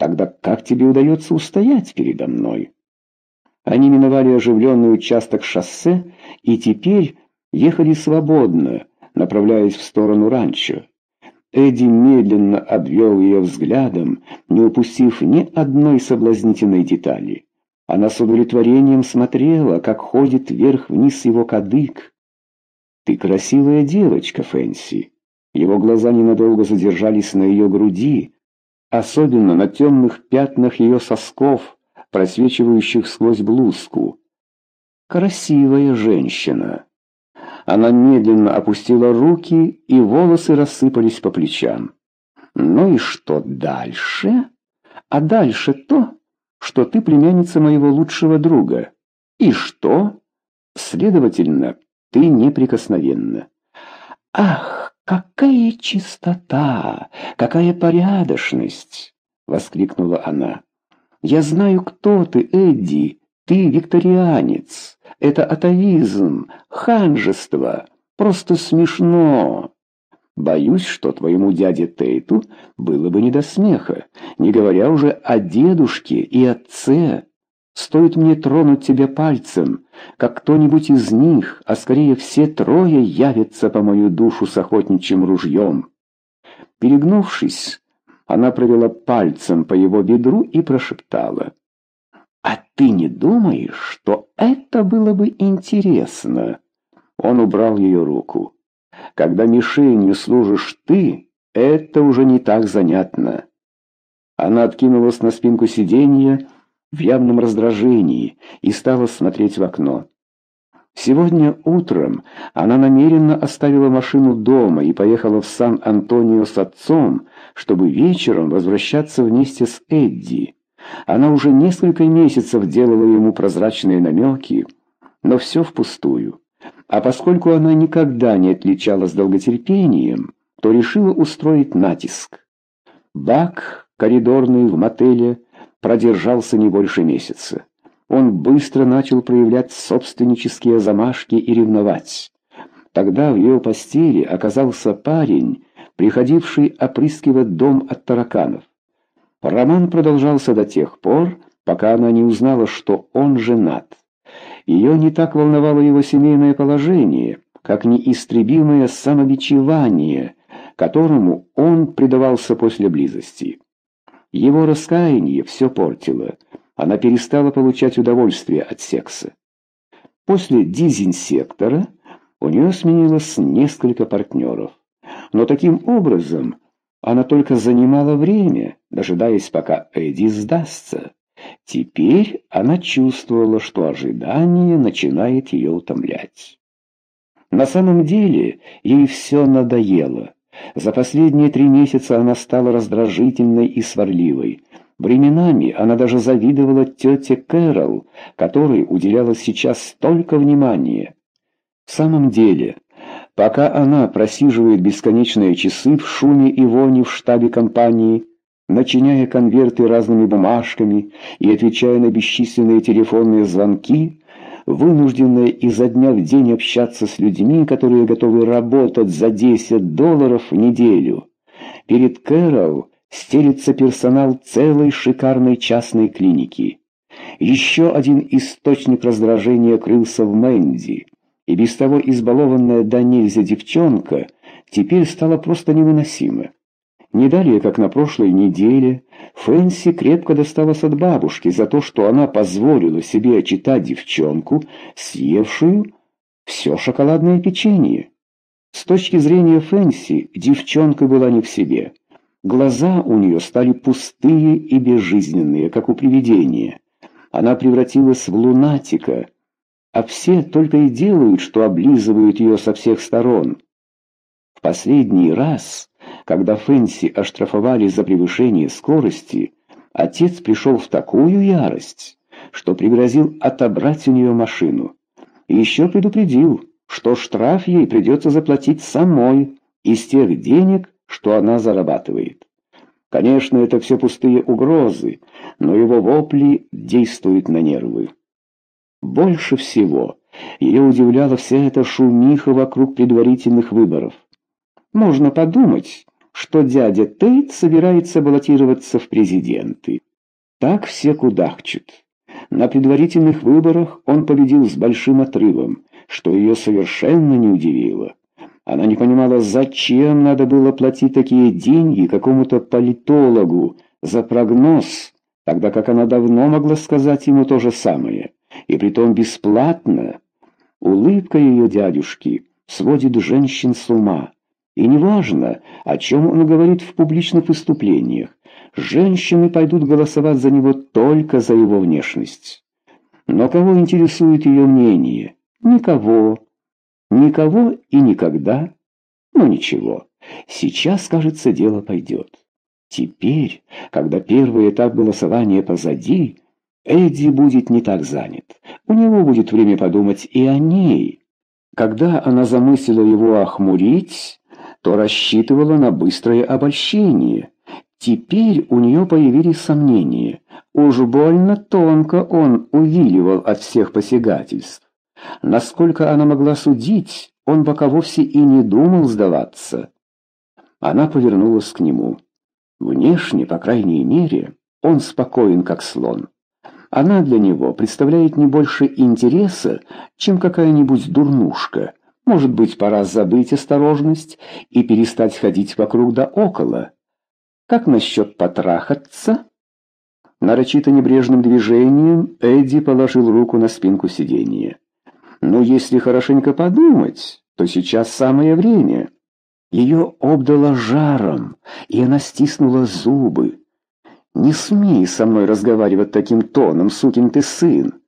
Тогда как тебе удается устоять передо мной? Они миновали оживленный участок шоссе и теперь ехали свободно, направляясь в сторону ранчо. Эдди медленно обвел ее взглядом, не упустив ни одной соблазнительной детали. Она с удовлетворением смотрела, как ходит вверх-вниз его кадык. «Ты красивая девочка, Фэнси». Его глаза ненадолго задержались на ее груди, особенно на темных пятнах ее сосков, просвечивающих сквозь блузку. «Красивая женщина». Она медленно опустила руки, и волосы рассыпались по плечам. «Ну и что дальше?» «А дальше то, что ты племянница моего лучшего друга. И что? Следовательно, ты неприкосновенна». «Ах, какая чистота! Какая порядочность!» — воскликнула она. «Я знаю, кто ты, Эдди. Ты викторианец. Это атовизм, ханжество. Просто смешно. Боюсь, что твоему дяде Тейту было бы не до смеха, не говоря уже о дедушке и отце. Стоит мне тронуть тебя пальцем, как кто-нибудь из них, а скорее все трое явятся по мою душу с охотничьим ружьем. Перегнувшись, она провела пальцем по его бедру и прошептала. «А ты не думаешь, что это было бы интересно?» Он убрал ее руку. «Когда мишенью служишь ты, это уже не так занятно». Она откинулась на спинку сиденья в явном раздражении и стала смотреть в окно. Сегодня утром она намеренно оставила машину дома и поехала в Сан-Антонио с отцом, чтобы вечером возвращаться вместе с Эдди. Она уже несколько месяцев делала ему прозрачные намеки, но все впустую. А поскольку она никогда не отличалась долготерпением, то решила устроить натиск. Бак, коридорный в мотеле, продержался не больше месяца. Он быстро начал проявлять собственнические замашки и ревновать. Тогда в ее постели оказался парень, приходивший опрыскивать дом от тараканов. Роман продолжался до тех пор, пока она не узнала, что он женат. Ее не так волновало его семейное положение, как неистребимое самобичевание, которому он предавался после близости. Его раскаяние все портило. Она перестала получать удовольствие от секса. После дизинсектора у нее сменилось несколько партнеров. Но таким образом она только занимала время, дожидаясь, пока Эдди сдастся. Теперь она чувствовала, что ожидание начинает ее утомлять. На самом деле ей все надоело. За последние три месяца она стала раздражительной и сварливой. Временами она даже завидовала тете Кэрол, которой уделяла сейчас столько внимания. В самом деле, Пока она просиживает бесконечные часы в шуме и воне в штабе компании, начиняя конверты разными бумажками и отвечая на бесчисленные телефонные звонки, вынужденная изо дня в день общаться с людьми, которые готовы работать за 10 долларов в неделю. Перед Кэрол стелится персонал целой шикарной частной клиники. Еще один источник раздражения крылся в Мэнди – и без того избалованная до девчонка теперь стала просто невыносима. Не далее, как на прошлой неделе, Фэнси крепко досталась от бабушки за то, что она позволила себе очитать девчонку, съевшую все шоколадное печенье. С точки зрения Фэнси, девчонка была не в себе. Глаза у нее стали пустые и безжизненные, как у привидения. Она превратилась в лунатика — а все только и делают, что облизывают ее со всех сторон. В последний раз, когда Фэнси оштрафовали за превышение скорости, отец пришел в такую ярость, что пригрозил отобрать у нее машину. И еще предупредил, что штраф ей придется заплатить самой из тех денег, что она зарабатывает. Конечно, это все пустые угрозы, но его вопли действуют на нервы. Больше всего ее удивляла вся эта шумиха вокруг предварительных выборов. Можно подумать, что дядя Тейт собирается баллотироваться в президенты. Так все кудахчут. На предварительных выборах он победил с большим отрывом, что ее совершенно не удивило. Она не понимала, зачем надо было платить такие деньги какому-то политологу за прогноз, тогда как она давно могла сказать ему то же самое, и притом бесплатно. Улыбка ее дядюшки сводит женщин с ума. И неважно, о чем он говорит в публичных выступлениях, женщины пойдут голосовать за него только за его внешность. Но кого интересует ее мнение? Никого. Никого и никогда. Ну ничего, сейчас, кажется, дело пойдет. Теперь, когда первый этап голосования позади, Эдди будет не так занят. У него будет время подумать и о ней. Когда она замыслила его охмурить, то рассчитывала на быстрое обольщение. Теперь у нее появились сомнения. Уж больно тонко он увиливал от всех посягательств. Насколько она могла судить, он пока вовсе и не думал сдаваться. Она повернулась к нему. Внешне, по крайней мере, он спокоен, как слон. Она для него представляет не больше интереса, чем какая-нибудь дурнушка. Может быть, пора забыть осторожность и перестать ходить вокруг да около. Как насчет потрахаться? Нарочито небрежным движением Эдди положил руку на спинку сиденья. Но если хорошенько подумать, то сейчас самое время. Ее обдало жаром, и она стиснула зубы. «Не смей со мной разговаривать таким тоном, сукин ты сын!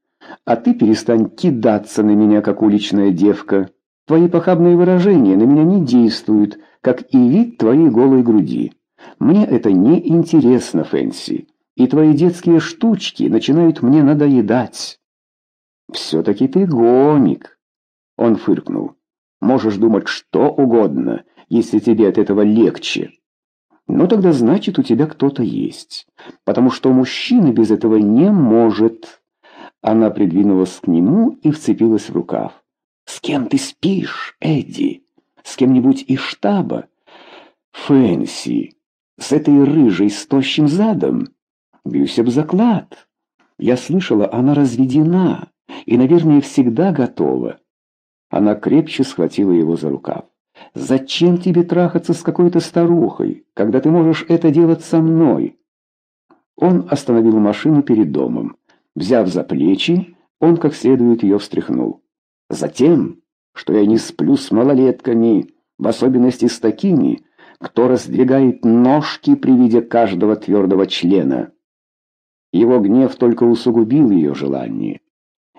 А ты перестань кидаться на меня, как уличная девка. Твои похабные выражения на меня не действуют, как и вид твоей голой груди. Мне это не интересно, Фэнси, и твои детские штучки начинают мне надоедать». «Все-таки ты гомик!» Он фыркнул. «Можешь думать что угодно, если тебе от этого легче. Ну тогда значит, у тебя кто-то есть, потому что мужчина без этого не может». Она придвинулась к нему и вцепилась в рукав. «С кем ты спишь, Эдди? С кем-нибудь из штаба?» «Фэнси, с этой рыжей с тощим задом? Бьюсь об заклад. Я слышала, она разведена и, наверное, всегда готова. Она крепче схватила его за рукав. «Зачем тебе трахаться с какой-то старухой, когда ты можешь это делать со мной?» Он остановил машину перед домом. Взяв за плечи, он как следует ее встряхнул. «Затем, что я не сплю с малолетками, в особенности с такими, кто раздвигает ножки при виде каждого твердого члена». Его гнев только усугубил ее желание.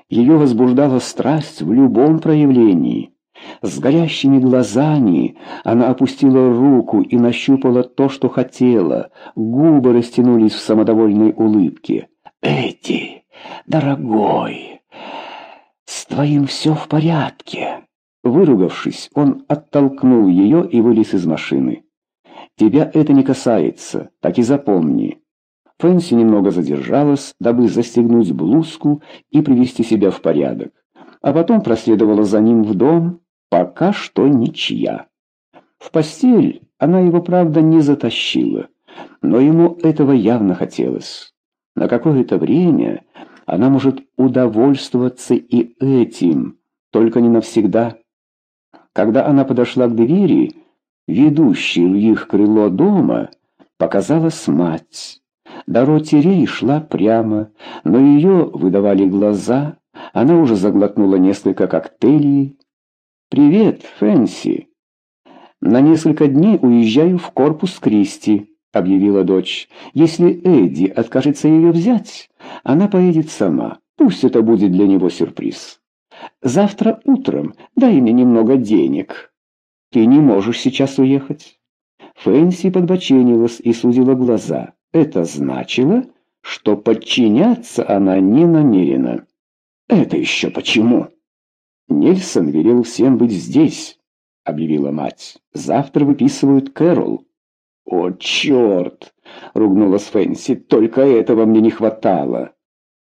Ее возбуждала страсть в любом проявлении. С горящими глазами она опустила руку и нащупала то, что хотела. Губы растянулись в самодовольной улыбке. «Эти, дорогой, с твоим все в порядке». Выругавшись, он оттолкнул ее и вылез из машины. «Тебя это не касается, так и запомни. Фэнси немного задержалась, дабы застегнуть блузку и привести себя в порядок, а потом проследовала за ним в дом, пока что ничья. В постель она его, правда, не затащила, но ему этого явно хотелось. На какое-то время она может удовольствоваться и этим, только не навсегда. Когда она подошла к двери, ведущей в их крыло дома, показалась мать. Дороти Рей шла прямо, но ее выдавали глаза. Она уже заглотнула несколько коктейлей. «Привет, Фэнси!» «На несколько дней уезжаю в корпус Кристи», — объявила дочь. «Если Эдди откажется ее взять, она поедет сама. Пусть это будет для него сюрприз. Завтра утром дай мне немного денег. Ты не можешь сейчас уехать». Фэнси подбоченилась и сузила глаза. Это значило, что подчиняться она не намерена. «Это еще почему?» «Нельсон велел всем быть здесь», — объявила мать. «Завтра выписывают Кэрол». «О, черт!» — ругнулась Фэнси. «Только этого мне не хватало».